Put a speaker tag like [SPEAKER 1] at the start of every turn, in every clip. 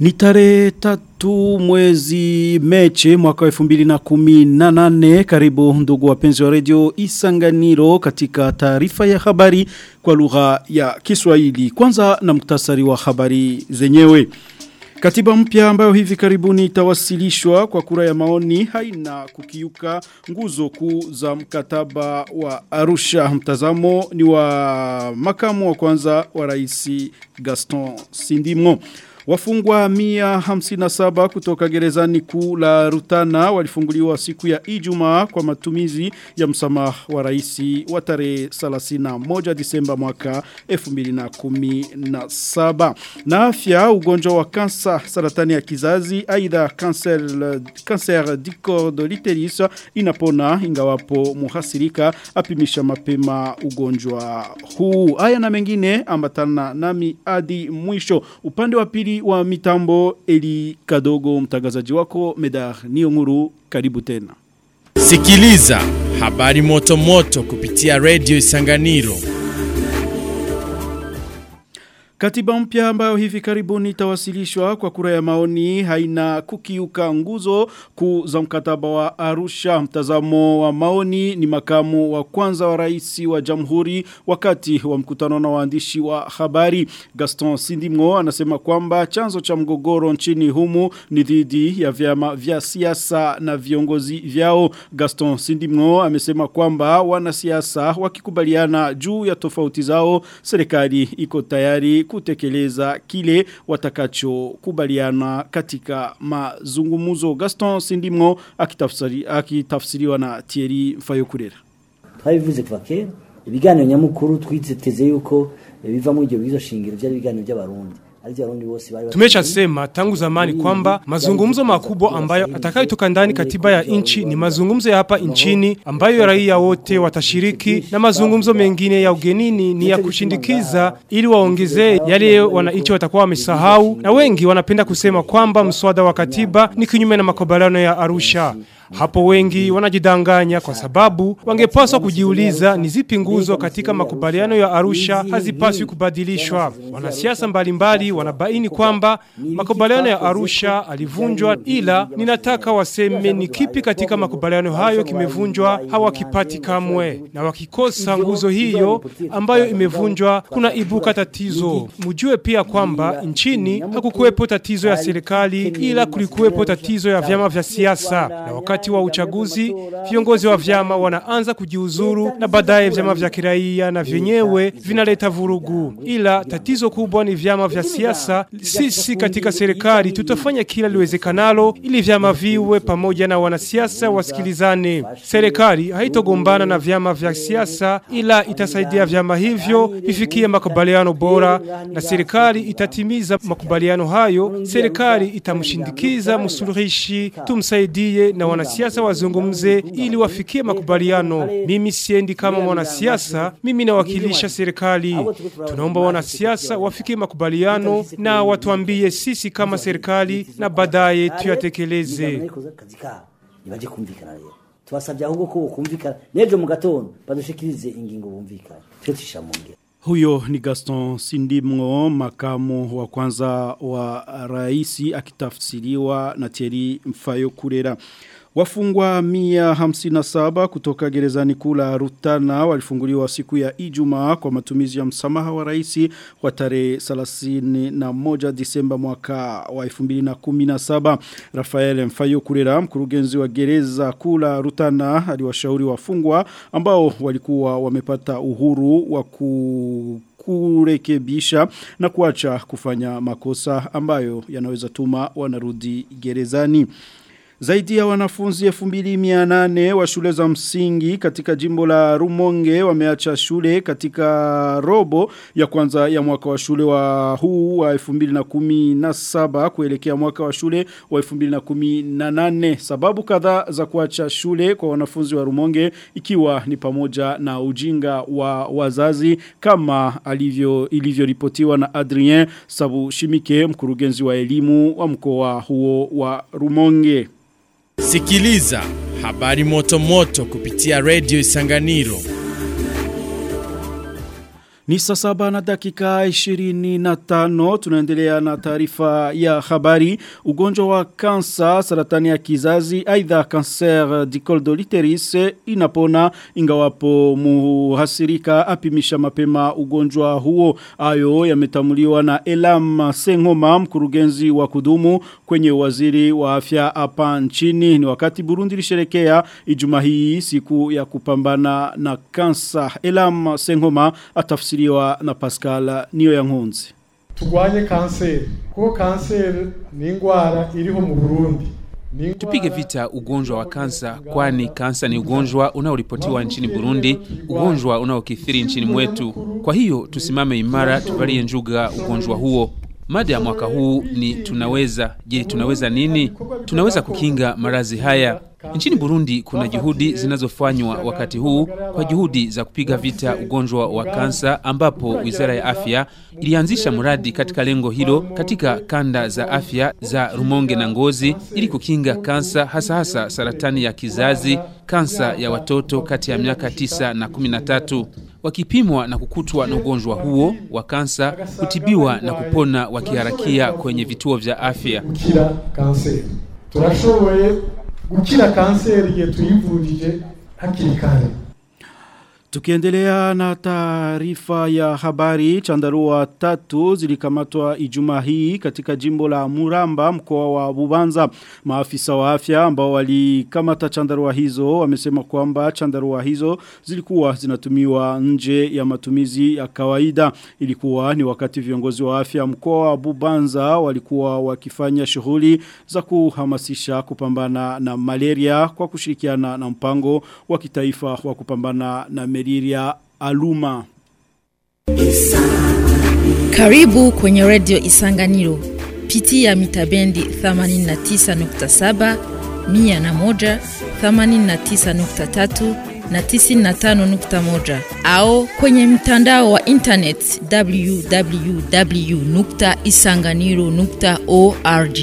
[SPEAKER 1] Ni tarehe tatu mwezi meche mwaka elfu mbili na kumi na nane. Karibu ndugu wapenzi wa redio Isanganiro katika taarifa ya habari kwa lugha ya Kiswahili. Kwanza na muktasari wa habari zenyewe. Katiba mpya ambayo hivi karibuni itawasilishwa kwa kura ya maoni haina kukiuka nguzo kuu za mkataba wa Arusha. Mtazamo ni wa makamu wa kwanza wa rais Gaston Sindimo. Wafungwa mia hamsina saba kutoka gerezani kuu la Rutana walifunguliwa siku ya Ijumaa kwa matumizi ya msamaha wa rais wa tarehe 31 Disemba mwaka 2017. Na afya ugonjwa wa kansa saratani ya kizazi aidha cancer cancer du corps de l'utérus inapona ingawapo muhasirika apimisha mapema ugonjwa huu. Haya na mengine ambatana nami hadi mwisho upande wa pili wa mitambo Eli Kadogo mtangazaji wako Medar niyo nguru, karibu tena.
[SPEAKER 2] Sikiliza habari moto moto kupitia Radio Isanganiro.
[SPEAKER 1] Katiba mpya ambayo hivi karibuni itawasilishwa kwa kura ya maoni haina kukiuka nguzo kuu za mkataba wa Arusha. Mtazamo wa maoni ni makamu wa kwanza wa rais wa jamhuri wakati wa mkutano na waandishi wa habari. Gaston sindimo anasema kwamba chanzo cha mgogoro nchini humu ni dhidi ya vyama vya siasa na viongozi vyao. Gaston sindimo amesema kwamba wanasiasa wakikubaliana juu ya tofauti zao serikali iko tayari kutekeleza kile watakacho kubaliana katika mazungumuzo Gaston Sindimo akitafsiri akitafsiriwa na Thierry Fayokurera
[SPEAKER 3] twabivuze kuva kera ibiganiro nyamukuru twiteze yuko biva muri ibyo bizo shingiro byari ibiganiro
[SPEAKER 4] Tumesha sema tangu zamani kwamba mazungumzo makubwa ambayo atakayotoka ndani katiba ya nchi ni mazungumzo ya hapa nchini ambayo raia wote watashiriki na mazungumzo mengine ya ugenini ni ya kushindikiza ili waongeze yale wananchi watakuwa wamesahau. Na wengi wanapenda kusema kwamba mswada wa katiba ni kinyume na makobalano ya Arusha. Hapo wengi wanajidanganya kwa sababu wangepaswa kujiuliza ni zipi nguzo katika makubaliano ya Arusha hazipaswi kubadilishwa. Wanasiasa mbalimbali wanabaini kwamba makubaliano ya Arusha alivunjwa ila ninataka waseme ni kipi katika makubaliano hayo kimevunjwa hawakipati kamwe. Na wakikosa nguzo hiyo ambayo imevunjwa kuna ibuka tatizo. Mujue pia kwamba nchini hakukuwepo tatizo ya serikali ila kulikuwepo tatizo ya vyama vya siasa. Na wakati wakati wa uchaguzi viongozi wa vyama wanaanza kujiuzuru na baadaye vyama vya kiraia na vyenyewe vinaleta vurugu. Ila tatizo kubwa ni vyama vya siasa. Sisi katika serikali tutafanya kila liwezekanalo ili vyama viwe pamoja na wanasiasa wasikilizane. Serikali haitogombana na vyama vya siasa ila itasaidia vyama hivyo vifikie makubaliano bora na serikali itatimiza makubaliano hayo. Serikali itamshindikiza msuluhishi tumsaidie na wanasiasa wanasiasa wazungumze ili wafikie makubaliano. Mimi siendi kama mwanasiasa, mimi nawakilisha serikali. Tunaomba wanasiasa wafikie makubaliano na watuambie sisi kama serikali na baadaye tuyatekeleze.
[SPEAKER 1] Huyo ni Gaston Sindimwo, makamu wa kwanza wa raisi akitafsiriwa na Thierry Mfayo Kurera. Wafungwa mia hamsina saba kutoka gerezani kula Rutana walifunguliwa siku ya Ijumaa kwa matumizi ya msamaha wa raisi wa tarehe 31 Disemba mwaka wa 2017. Rafael Mfayo Kurera, mkurugenzi wa gereza kula Rutana, aliwashauri wafungwa ambao walikuwa wamepata uhuru wa ku kurekebisha na kuacha kufanya makosa ambayo yanaweza tuma wanarudi gerezani. Zaidi ya wanafunzi 2800 wa shule za msingi katika jimbo la Rumonge wameacha shule katika robo ya kwanza ya mwaka wa shule wa huu wa 2017 kuelekea mwaka wa shule wa 2018. Sababu kadhaa za kuacha shule kwa wanafunzi wa Rumonge ikiwa ni pamoja na ujinga wa wazazi kama alivyo ilivyoripotiwa na Adrien Sabu Shimike mkurugenzi wa elimu wa mkoa huo wa Rumonge.
[SPEAKER 2] Sikiliza habari moto moto kupitia redio Isanganiro.
[SPEAKER 1] Ni saa saba na dakika 25 tunaendelea na taarifa ya habari. Ugonjwa wa kansa saratani ya kizazi aidha kanser du col de inapona ingawapo muhasirika apimisha mapema ugonjwa huo. Ayo yametamuliwa na Elam Sengoma mkurugenzi wa kudumu kwenye waziri wa afya hapa nchini. Ni wakati Burundi lisherekea Ijumaa hii siku ya kupambana na kansa. Elam Sengoma atafsiri tafsiriwa na Pascal niyo yankunze
[SPEAKER 5] tugwanye kanseri kuko kanseri ni ingwara iriho mu Burundi
[SPEAKER 6] Tupige vita ugonjwa wa kansa kwani kansa ni ugonjwa unaoripotiwa nchini Burundi, ugonjwa unaokithiri nchini mwetu. Kwa hiyo tusimame imara, tuvalie njuga ugonjwa huo. Mada ya mwaka huu ni tunaweza. Je, tunaweza nini? Tunaweza kukinga marazi haya. Nchini Burundi kuna juhudi zinazofanywa wakati huu kwa juhudi za kupiga vita ugonjwa wa kansa, ambapo Wizara ya Afya ilianzisha mradi katika lengo hilo katika kanda za afya za Rumonge na Ngozi ili kukinga kansa, hasa hasa saratani ya kizazi, kansa ya watoto kati ya miaka 9 na 13 wakipimwa na kukutwa na ugonjwa huo wa kansa kutibiwa na kupona wakiharakia kwenye vituo vya afya.
[SPEAKER 5] Gukira kanseri igihe tuyivurije hakiri kare.
[SPEAKER 1] Tukiendelea na taarifa ya habari, chandarua tatu zilikamatwa ijuma hii katika jimbo la Muramba mkoa wa Bubanza. Maafisa wa afya ambao walikamata chandarua hizo wamesema kwamba chandarua hizo zilikuwa zinatumiwa nje ya matumizi ya kawaida. Ilikuwa ni wakati viongozi wa afya mkoa wa Bubanza walikuwa wakifanya shughuli za kuhamasisha kupambana na malaria kwa kushirikiana na mpango wa kitaifa wa kupambana na Meriria Aluma.
[SPEAKER 7] Karibu kwenye redio Isanganiro. Pitia mitabendi 89.7, 101, 89.3 na 95.1 au kwenye mtandao wa internet www.isanganiro.org.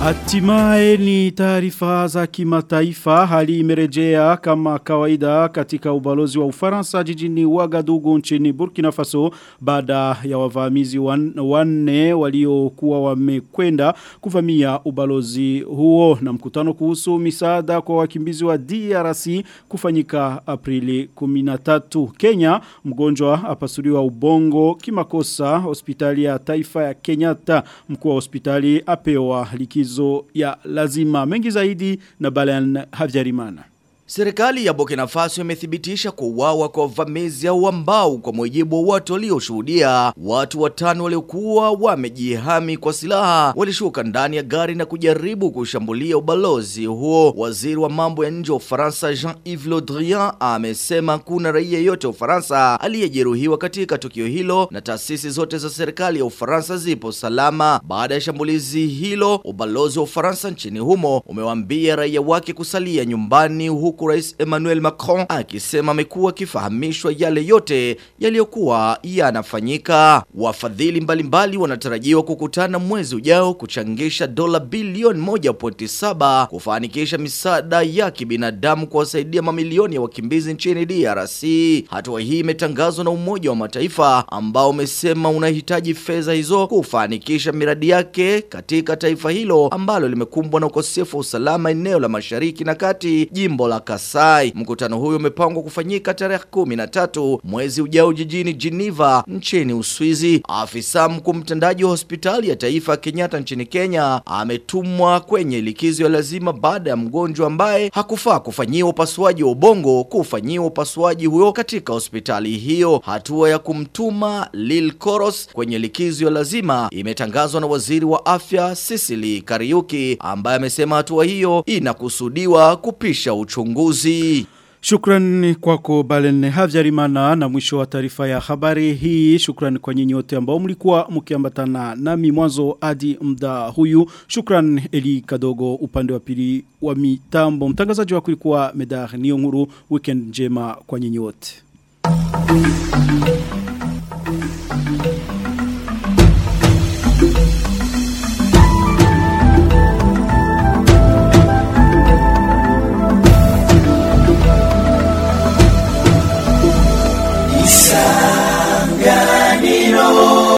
[SPEAKER 1] Hatimaye ni taarifa za kimataifa. Hali imerejea kama kawaida katika ubalozi wa Ufaransa jijini Wagadugu nchini Burkina Faso baada ya wavamizi wanne waliokuwa wamekwenda kuvamia ubalozi huo. Na mkutano kuhusu misaada kwa wakimbizi wa DRC kufanyika Aprili 13 Kenya mgonjwa apasuliwa ubongo kimakosa. Hospitali ya taifa ya Kenyatta mkuu wa hospitali apewa likizo likizo ya lazima mengi zaidi na Balen Havjarimana.
[SPEAKER 8] Serikali ya Burkina Faso imethibitisha kuuawa kwa wavamizi au ambao kwa mujibu wa watu walioshuhudia watu watano waliokuwa wamejihami kwa silaha walishuka ndani ya gari na kujaribu kushambulia ubalozi huo. Waziri wa mambo ya nje wa Ufaransa Jean-Yves Le Drian amesema kuna raia yote wa Ufaransa aliyejeruhiwa katika tukio hilo na taasisi zote za serikali ya Ufaransa zipo salama. Baada ya shambulizi hilo, ubalozi wa Ufaransa nchini humo umewaambia raia wake kusalia nyumbani huku huku rais Emmanuel Macron akisema amekuwa akifahamishwa yale yote yaliyokuwa yanafanyika. Wafadhili mbalimbali wanatarajiwa kukutana mwezi ujao kuchangisha dola bilioni 1.7 kufanikisha misaada ya kibinadamu kuwasaidia mamilioni ya wakimbizi nchini DRC. Hatua hii imetangazwa na Umoja wa Mataifa ambao umesema unahitaji fedha hizo kufanikisha miradi yake katika taifa hilo ambalo limekumbwa na ukosefu wa usalama eneo la Mashariki na Kati, jimbo la Kasai. Mkutano huyo umepangwa kufanyika tarehe 13 mwezi ujao jijini Geneva nchini Uswizi. Afisa mkuu mtendaji wa hospitali ya taifa ya Kenyatta nchini Kenya ametumwa kwenye likizo ya lazima baada ya mgonjwa ambaye hakufaa kufanyiwa upasuaji wa ubongo kufanyiwa upasuaji huyo katika hospitali hiyo. Hatua ya kumtuma Lil Koros kwenye likizo ya lazima imetangazwa na waziri wa afya Sicily Kariuki ambaye amesema hatua hiyo inakusudiwa kupisha uchunguzi.
[SPEAKER 1] Shukran kwako Balen Havjarimana na mwisho wa taarifa ya habari hii. Shukran kwa nyinyi wote ambao mlikuwa mkiambatana nami mwanzo hadi muda huyu. Shukran Eli Kadogo upande wa pili wa mitambo. Mtangazaji wako ilikuwa Medar Nionguru. Weekend njema kwa nyinyi wote.